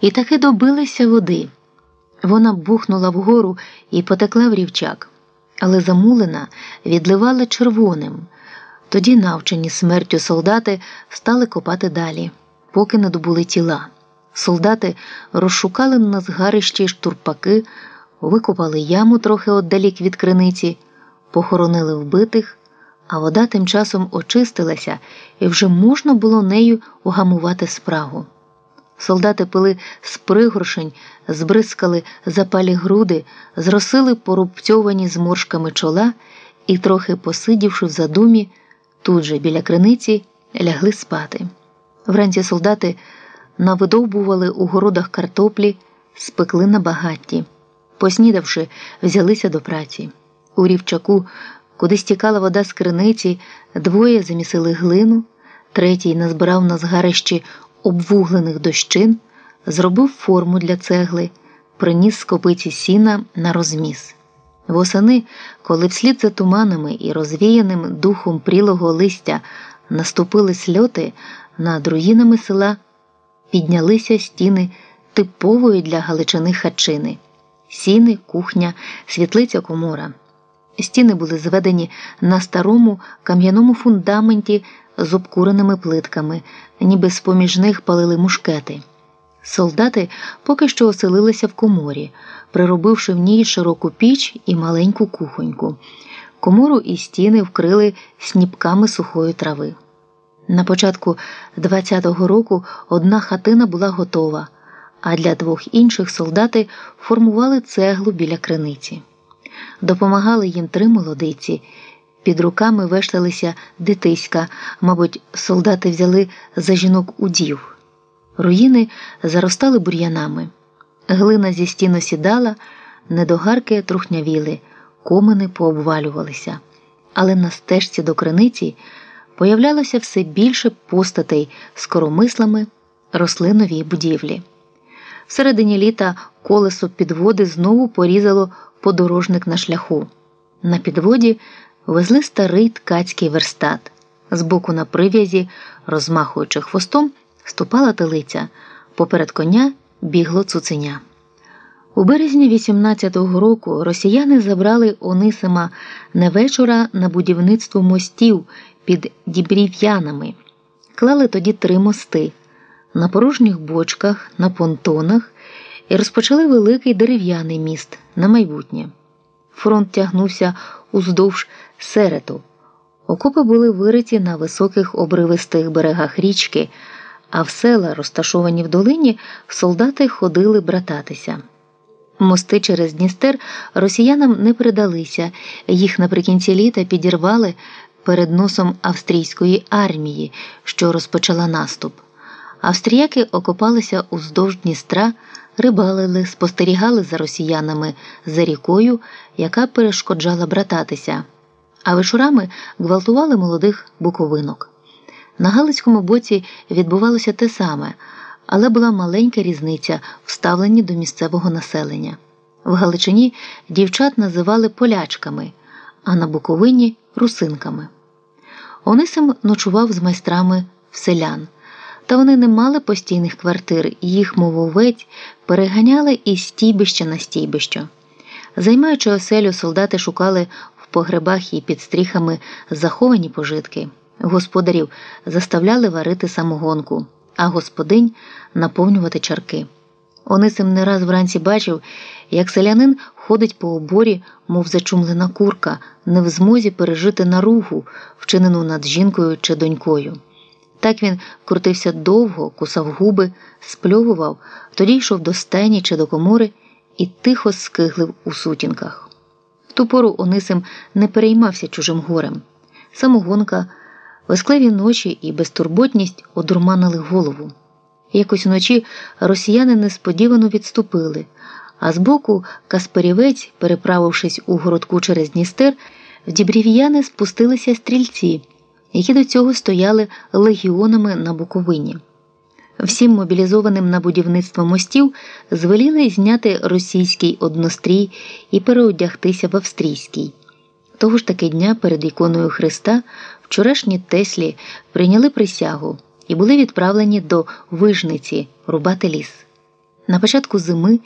І таки добилися води. Вона бухнула вгору і потекла в рівчак, але замулена відливала червоним. Тоді, навчені смертю солдати, стали копати далі, поки не добули тіла. Солдати розшукали на згарищі штурпаки, викопали яму трохи отдалік від криниці, похоронили вбитих, а вода тим часом очистилася і вже можна було нею угамувати спрагу. Солдати пили з пригоршень, збризкали запалі груди, зросили порубцьовані зморшками чола і, трохи посидівши в задумі, тут же біля криниці лягли спати. Вранці солдати навидовбували у городах картоплі, спекли на багатті. Поснідавши, взялися до праці. У рівчаку, куди стікала вода з криниці, двоє замісили глину, третій назбирав на згарищі обвуглених дощин, зробив форму для цегли, приніс скопиці сіна на розміс. Восени, коли вслід за туманами і розвіяним духом прілого листя наступили сльоти, над руїнами села піднялися стіни типової для Галичини хатчини, сіни, кухня, світлиця комора. Стіни були зведені на старому кам'яному фундаменті з обкуреними плитками, ніби з поміж них палили мушкети. Солдати поки що оселилися в коморі, приробивши в ній широку піч і маленьку кухоньку. Комору і стіни вкрили сніпками сухої трави. На початку 20-го року одна хатина була готова, а для двох інших солдати формували цеглу біля криниці. Допомагали їм три молодиці. Під руками вешталися дитиська, мабуть, солдати взяли за жінок удів. Руїни заростали бур'янами. Глина зі стіну сідала, недогарки трухнявіли, комини пообвалювалися. Але на стежці до криниці появлялося все більше постатей з коромислами рослиновій будівлі. Всередині літа колесо підводи знову порізало подорожник на шляху. На підводі везли старий ткацький верстат. Збоку на прив'язі, розмахуючи хвостом, ступала телиця, поперед коня бігло цуценя. У березні 18-го року росіяни забрали Онисима не вечора на будівництво мостів під Дібрів'янами. Клали тоді три мости на порожніх бочках, на понтонах і розпочали великий дерев'яний міст на майбутнє. Фронт тягнувся уздовж серету. Окопи були вириті на високих обривистих берегах річки, а в села, розташовані в долині, солдати ходили брататися. Мости через Дністер росіянам не придалися, їх наприкінці літа підірвали перед носом австрійської армії, що розпочала наступ. Австріяки окопалися уздовж Дністра, рибалили, спостерігали за росіянами за рікою, яка перешкоджала брататися, а вечорами гвалтували молодих буковинок. На Галицькому боці відбувалося те саме, але була маленька різниця в ставленні до місцевого населення. В Галичині дівчат називали полячками, а на Буковині русинками. Онисим ночував з майстрами в селян, та вони не мали постійних квартир, їх мововець переганяли із стійбища на стійбище. Займаючи оселю, солдати шукали в погребах і під стріхами заховані пожитки. Господарів заставляли варити самогонку, а господинь наповнювати чарки. Онисим не раз вранці бачив, як селянин ходить по оборі, мов зачумлена курка, не в змозі пережити наругу, вчинену над жінкою чи донькою. Так він крутився довго, кусав губи, спльовував, тоді йшов до стайні чи до комори і тихо скиглив у сутінках. В ту пору Онисим не переймався чужим горем. Самогонка, весклеві ночі і безтурботність одурманили голову. Якось вночі росіяни несподівано відступили, а збоку Касперівець, переправившись у городку через Дністер, в дібрів'яни спустилися стрільці, які до цього стояли легіонами на Буковині. Всім мобілізованим на будівництво мостів звеліли зняти російський однострій і переодягтися в австрійський. Того ж таки дня перед іконою Христа вчорашні Теслі прийняли присягу і були відправлені до вижниці рубати ліс. На початку зими